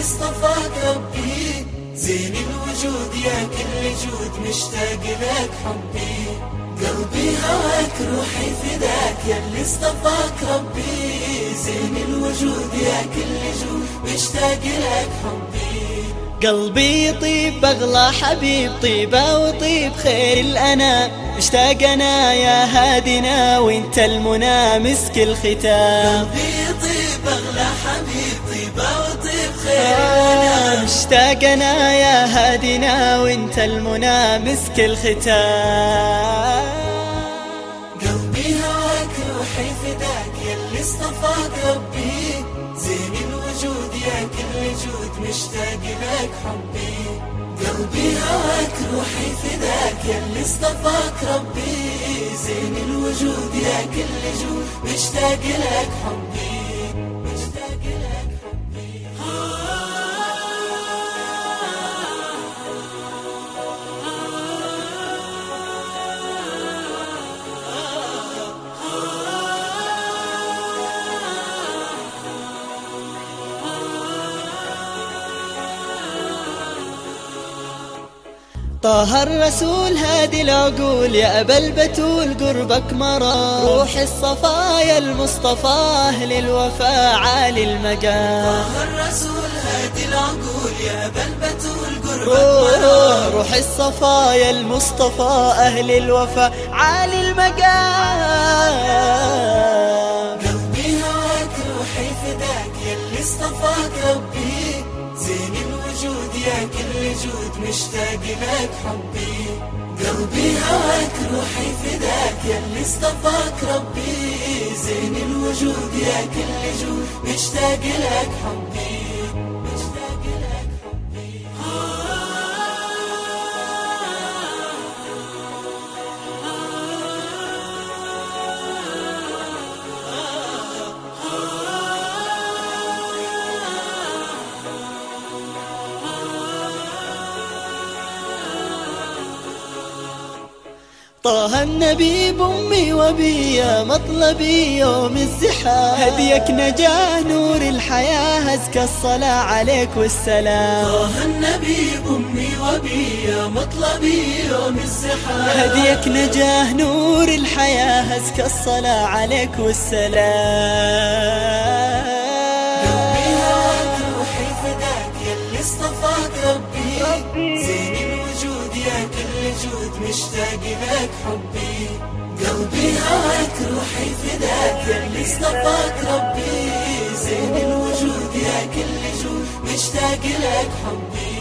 اصطفاك ربي. زين الوجود يا كل جود مشتاق لك حبي. قلبي هواك روحي فداك يا اللي اصطفاك ربي. زين الوجود يا كل جود مشتاق لك حبي. قلبي يطيب بغلى حبيب طيبة وطيب خير الأنا. اشتاقنا يا هادنا وإنت المنى مسك الختام. قلبي يطيب اغلى حبيب طيبة وطيب خير اشتاقنا يا هادنا وانت المنى مسك الختام. قلبي هواك روحي فداك يا اللي اصطفاك ربي زين الوجود يا كل جود مشتاق لك حبي. قلبي هواك روحي فداك يا اللي اصطفاك ربي. زين الوجود يا كل جود مشتاق لك حبي. طه الرسول هادي العقول يا أبا البتول قربك مرى روح الصفايا المصطفى أهل الوفاء عالي المقام طه الرسول هادي العقول يا أبا البتول قربك روح, مرام روح الصفايا المصطفى أهل الوفاء عالي المقام قلبي هواك روحي فداك يا اللي اصطفاك ربي. يا كل جود مشتاق لك حبي. قلبي هواك روحي فداك يا اللي اصطفاك ربي. زين الوجود يا كل جود مشتاق لك حبي. طه النبي بأمي وبي يا مطلبي يوم الزحام. هديك نجاه نور الحياة أزكى الصلاة عليك والسلام. طه النبي بأمي وبي يا مطلبي يوم الزحام. هديك نجاه نور الحياة أزكى الصلاة عليك والسلام. مشتاق لك حبي. قلبي هواك روحي فداك اللي اصطفاك ربي. زين الوجود يا كل جود مشتاق لك حبي.